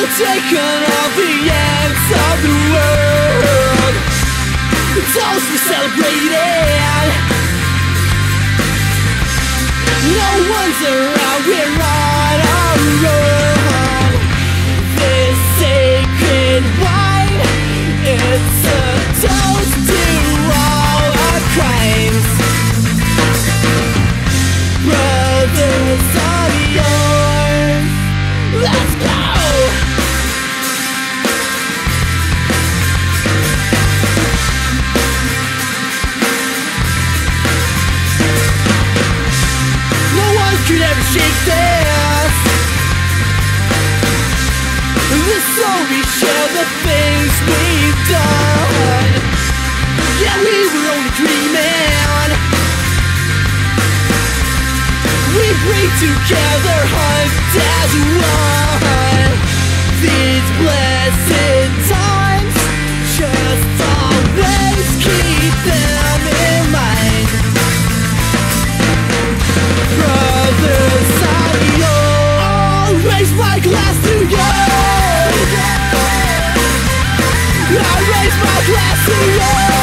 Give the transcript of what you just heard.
We'll take all the ends of the world. Toast we're celebrating No one's around, we're on our own No one could ever shake this The soul we share, the things we've done Yeah, we were only dreaming We breathe together, hunt as one. These blessed progress in you